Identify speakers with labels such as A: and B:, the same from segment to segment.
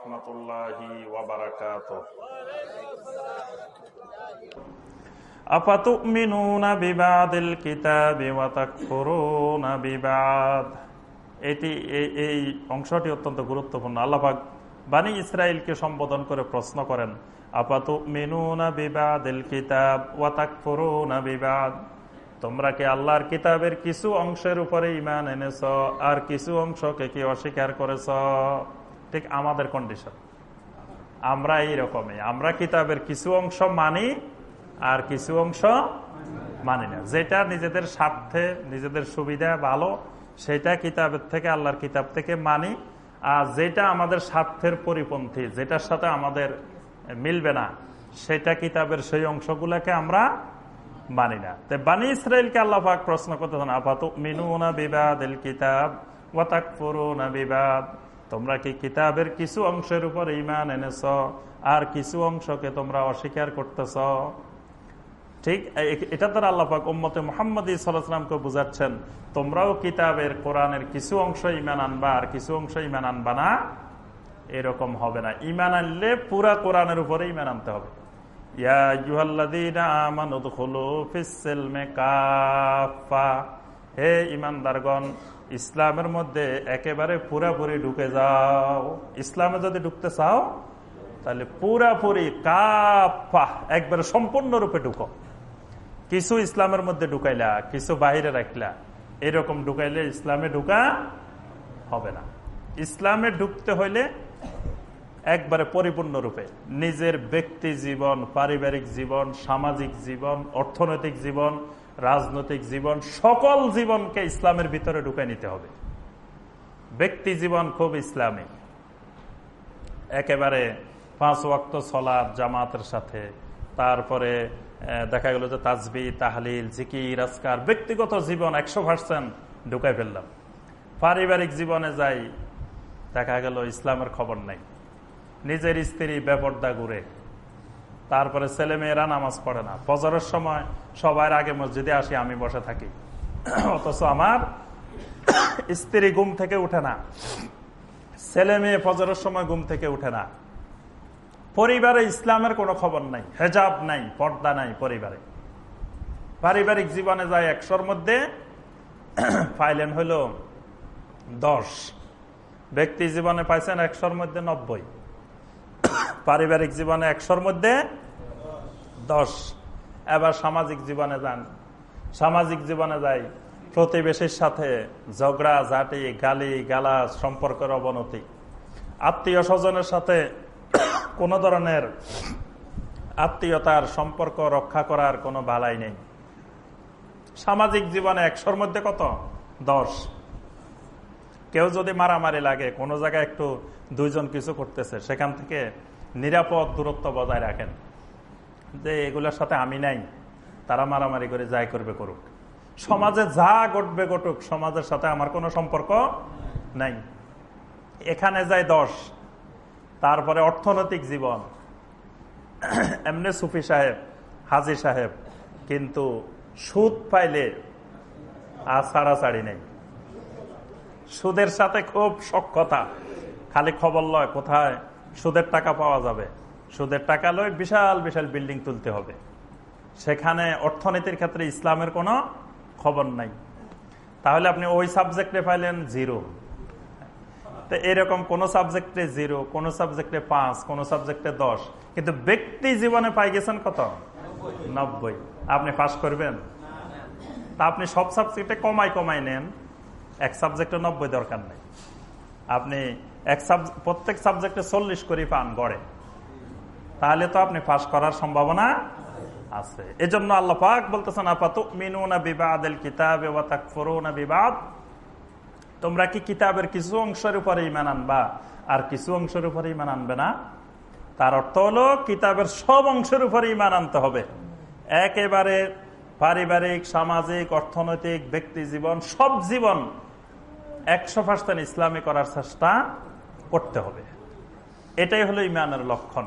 A: রহমতুল্লাহি অংশটি অত্যন্ত গুরুত্বপূর্ণ। আল্লাহাক বাণী ইসরায়েলকে সম্বোধন করে প্রশ্ন করেন আপাতু মিনুনা বিবাদিল কিতাব ওয়াতাকফুরুনা বিবাদ। তোমরা কি আল্লাহর কিতাবের কিছু অংশের উপরে ইমান এনেছ? আর কিছু অংশকে কি অস্বীকার করেছ? ঠিক আমাদের কন্ডিশন আমরা এই রকমই আমরা কিতাবের কিছু অংশ মানি আর কিছু অংশ মানি না। যেটা নিজেদের স্বার্থে, নিজেদের সুবিধা ভালো, সেটা কিতাবের থেকে, আল্লাহর কিতাব থেকে মানি। আর যেটা আমাদের স্বার্থের পরিপন্থী, যেটার সাথে আমাদের মিলবে না, সেটা কিতাবের সেই অংশগুলোকে আমরা মানি না। তো বানি ইসরায়েলকে আল্লাহ প্রশ্ন করতেছেন আপাত মিনু না বিবাদ কিতাব ওয়াতাক বিবাদ? তোমরা কি কিতাবের কিছু অংশের উপর ইমান এনেছ? আর কিছু অংশকে তোমরা অস্বীকার করতেছ? ঠিক এটা দ্বারা আল্লাপাক উম্মতে মোহাম্মদ সাল্লাহামকে বুঝাচ্ছেন, তোমরাও কিতাবের কোরআনের কিছু অংশ ইমান আনবা আর কিছু অংশ ইমান আনবা না। এরকম হবে না। ইমান আনলে পুরা কোরআনের উপরে ইমান আনতে হবে। ইয়া আইয়ুহাল্লাযীনা আমানু দুখুলু ফিস-সিলমি কাফা। হে ইমানদারগণ, ইসলামের মধ্যে একেবারে পুরাপুরি ঢুকে যাও। ইসলামে যদি ঢুকতে চাও, তাহলে পুরাপুরি কাফা, একবারে সম্পূর্ণরূপে ঢুকো। কিছু ইসলামের মধ্যে ঢুকাইলা, কিছু বাহিরে রাখলা, এরকম ঢুকাইলে ইসলামে ঢুকা হবে না। ইসলামে ঢুকতে হইলে একবারে পরিপূর্ণরূপে নিজের ব্যক্তি জীবন, পারিবারিক জীবন, সামাজিক জীবন, অর্থনৈতিক জীবন রাজনৈতিক জীবন, সকল জীবনকে ইসলামের ভিতরে ঢুকে নিতে হবে। ব্যক্তি জীবন খুব ইসলামী একেবারে পাঁচ ওয়াক্ত সলাদ জামাতের সাথে, তারপরে দেখা গেল যে তাজবি, তাহলিল, জিকির, আজকার, ব্যক্তিগত জীবন একশো পার্সেন্ট ঢুকাই ফেললাম। পারিবারিক জীবনে যাই, দেখা গেল ইসলামের খবর নাই। নিজের স্ত্রী বেপর্দা ঘুরে তারপরে ছেলে মেয়েরা নামাজ পড়ে না। ফজরের সময় সবার আগে মসজিদে আসি, আমি বসে থাকি। অথচ আমার স্ত্রী ঘুম থেকে উঠে না। ছেলে মেয়ে ফজরের সময় ঘুম থেকে উঠে না। পরিবারে ইসলামের কোনো খবর নাই, হেজাব নাই, পর্দা নাই পরিবারে। পারিবারিক জীবনে যায় একশোর মধ্যে পাইলেন হইল দশ। ব্যক্তি জীবনে পাইছেন একশোর মধ্যে নব্বই। পারিবারিক জীবনে একশোর মধ্যে দশ, এবার সামাজিক জীবনে যান। সামাজিক জীবনে যাই, প্রতিবেশীর সাথে ঝগড়া, ঝাঁটি, গালি গালা সম্পর্কের অবনতি। আত্মীয় স্বজনের সাথে কোনো ধরনের আত্মীয়তার সম্পর্ক রক্ষা করার কোনো বালাই নেই। সামাজিক জীবনে একশোর মধ্যে কত? দশ। কেউ যদি মারামারি লাগে, কোনো জায়গায় একটু দুইজন কিছু করতেছে, সেখান থেকে নিরাপদ দূরত্ব বজায় রাখেন। যে এগুলোর সাথে আমি নাই, তারা মারামারি করে যাই করবে করুক। সমাজে যা ঘটবে ঘটুক, সমাজের সাথে আমার কোনো সম্পর্ক নাই। এখানে যায় দশ, তারপরে অর্থনৈতিক জীবন। এমনি সুফি সাহেব, হাজি সাহেব, কিন্তু সুদ পাইলে আর ছাড়াছাড়ি নেই। সুদের সাথে খুব সক্ষতা খালি খবর লয় কোথায় সুদের টাকা পাওয়া যাবে। সুদের টাকা লয় বিশাল বিশাল বিল্ডিং তুলতে হবে। সেখানে অর্থনীতির ক্ষেত্রে ইসলামের কোনো খবর নাই। তাহলে আপনি ওই সাবজেক্টে পাইলেন জিরো তো এরকম কোন সাবজেক্টে জিরো কোন সাবজেক্টে পাঁচ, কোন সাবজেক্টে দশ। কিন্তু ব্যক্তি জীবনে পাই গেছেন কত? নব্বই। আপনি পাশ করবেন? তা আপনি সব সাবজেক্টে কমাই কমাই নেন। এক সাবজেক্টে নব্বই দরকার নেই। আপনি এক সাব প্রত্যেক সাবজেক্টে চল্লিশ করে পান গড়ে। তাহলে তো আপনি পাশ করার সম্ভাবনা আছে। এজন্য আল্লাহ পাক বলতেছেন আপাত মিনুনা বিবাদ এল কিতাব বিবাদ। তোমরা কি কিতাবের কিছু অংশের উপরে ইমান আনবা? আর কিছু অংশের উপরে ইমান আনবে না? তার অর্থ হলো, কিতাবের সব অংশের উপরে ইমান আনতে হবে। একেবারে পারিবারিক, সামাজিক, অর্থনৈতিক, ব্যক্তি জীবন, সব জীবন একশো পার্সেন্ট ইসলামী করার চেষ্টা করতে হবে। এটাই হলো ইমানের লক্ষণ।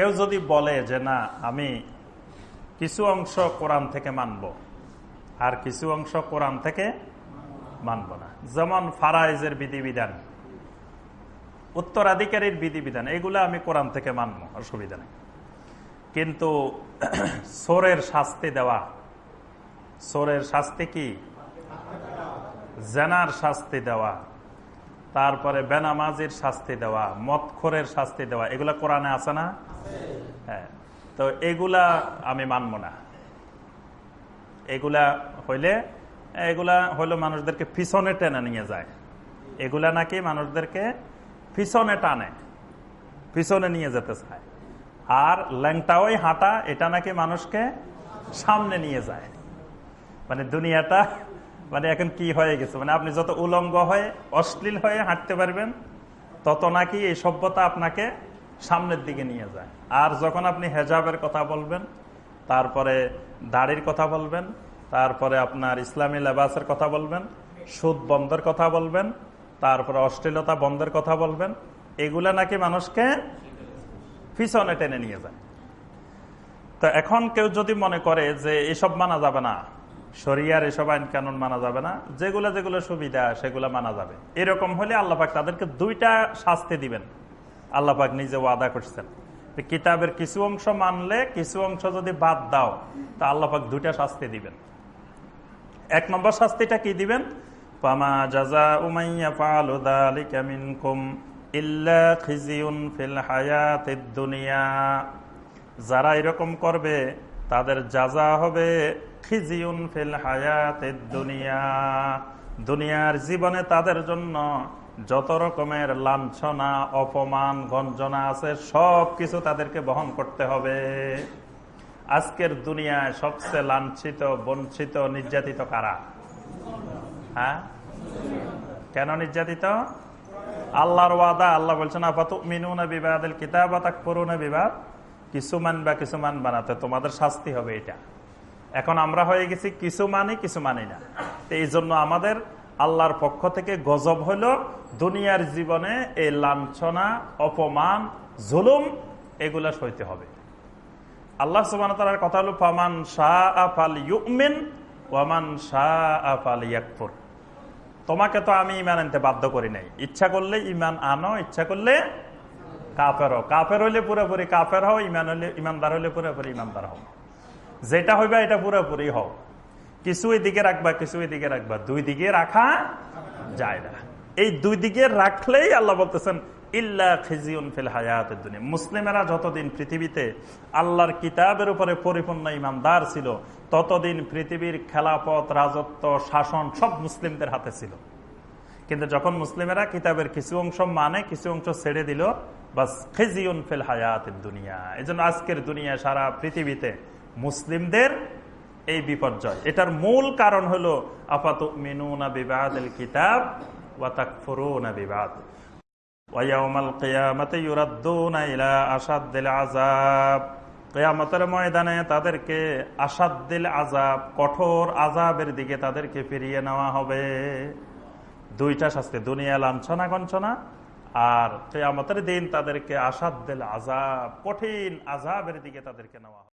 A: কেউ যদি বলে যে, না, আমি কিছু অংশ কোরআন থেকে মানব আর কিছু অংশ কোরআন থেকে মানব না। যেমন ফারাইজের বিধিবিধান, উত্তরাধিকারীর বিধিবিধান, এগুলো আমি কোরআন থেকে মানব, অসুবিধা নেই। কিন্তু সোরের শাস্তি দেওয়া, সোরের শাস্তি কি? জেনার শাস্তি দেওয়া তারপরে বেনামাজির শাস্তি দেওয়া মতখোরের শাস্তি দেওয়া, এগুলা কোরআনে আছে না? হ্যাঁ। তো এগুলা আমি মানব না। এগুলা হইলে, এগুলা হইল মানুষদেরকে পিছনে টেনে নিয়ে যায়। এগুলা নাকি মানুষদেরকে পিছনে টানে, পিছনে নিয়ে যেতে চায়। আর ল্যাংটাওই হাঁটা, এটা নাকি মানুষকে সামনে নিয়ে যায়। মানে দুনিয়াটা মানে এখন কি হয়ে গেছে? মানে আপনি যত উলঙ্গ হয়ে, অশ্লীল হয়ে হাঁটতে পারবেন, তত নাকি এই সভ্যতা আপনাকে সামনের দিকে নিয়ে যায়। আর যখন আপনি হেজাবের কথা বলবেন, তারপরে দাড়ির কথা বলবেন, তারপরে আপনার ইসলামী লেবাসের কথা বলবেন, সুদ বন্ধের কথা বলবেন, তারপরে অশ্লীলতা বন্ধের কথা বলবেন, এগুলা নাকি মানুষকে পিছনে টেনে নিয়ে যায়। তো এখন কেউ যদি মনে করে যে এসব মানা যাবে না শরিয়ার এসব আইন কানুন মানা যাবে না। যেগুলো যেগুলো সুবিধা, সেগুলো মানা যাবে। এরকম হলে আল্লাপাক তাদেরকে দুইটা শাস্তি দিবেন। আল্লাপাক নিজে ওয়াদা করছেন কিতাবের কিছু অংশ মানলে, কিছু অংশ যদি বাদ দাও, তা আল্লাপাক দুইটা শাস্তি দিবেন। এক নম্বর শাস্তিটা কি দিবেন? পামা উমাইয়া ইল্লা খিজিউন ফিল দুনিয়া। যারা এরকম করবে, তাদের যাজা হবে ফিল দুনিয়া। দুনিয়ার জীবনে তাদের জন্য যত রকমের লাঞ্ছনা, অপমান, গঞ্জনা আছে, সব কিছু তাদেরকে বহন করতে হবে। আজকের দুনিয়ায় সবচেয়ে লাঞ্ছিত, বঞ্চিত, নির্যাতিত কারা? হ্যাঁ? কেন নির্যাতিত? আল্লাহর ওয়াদা, আল্লাহ বলছেন আপাত মিনু না বিবাদ কিতাব বিবাদ। কিছু মানবা কিছু মানবা না, তো তোমাদের শাস্তি হবে এটা। এখন আমরা হয়ে গেছি কিছু মানি কিছু মানি না। তো এই জন্য আমাদের আল্লাহর পক্ষ থেকে গজব হইল, দুনিয়ার জীবনে এই লাঞ্ছনা, অপমান, জুলুম, এগুলা সইতে হবে। আল্লাহ সুবান তালার কথা হলো, ফামান শাহ ইউমিন ওয়ামান শাহ ইয়াকফুর তোমাকে তো আমি ইমান আনতে বাধ্য করি নাই। ইচ্ছা করলে ইমান আনো, ইচ্ছা করলে কাফের হও। কাফের হইলে পুরোপুরি কাফের হও ইমান হইলে ইমানদার হইলে পুরোপুরি ইমানদার হও। যেটা হইবা এটা পুরোপুরি হও। কিছু দিকে রাখবা কিছু দিকে রাখবা। দুই দিকে রাখা যায় না। এই দুই দিকে রাখলেই আল্লাহ বলতেছেন, ইল্লা খিজিউন ফিল হায়াতের দুনিয়া। মুসলিমেরা যতদিন পৃথিবীতে আল্লাহর কিতাবের উপরে পরিপূর্ণ ইমানদার ছিল, ততদিন পৃথিবীর খেলাপথ, রাজত্ব, শাসন সব মুসলিমদের হাতে ছিল। কিন্তু যখন মুসলিমেরা কিতাবের কিছু অংশ মানে কিছু অংশ ছেড়ে দিল, বাস খেজিউন ফিল হায়াতের দুনিয়া। এই জন্য আজকের দুনিয়া সারা পৃথিবীতে মুসলিমদের এই বিপর্যয়। এটার মূল কারণ হলো আপাত মিনুনা বিবাদ। কিতাব ওয়াতাক ফরুনা বিবাদ কেয়ামতের ময়দানে তাদেরকে আসাদ্দিল আজাব কঠোর আজাবের দিকে তাদেরকে ফিরিয়ে নেওয়া হবে। দুইটা শাস্তি, দুনিয়া লাঞ্ছনা গঞ্চনা আর কেয়ামতের দিন তাদেরকে আসাদ্দিল আজাব কঠিন আজাবের দিকে তাদেরকে নেওয়া হবে।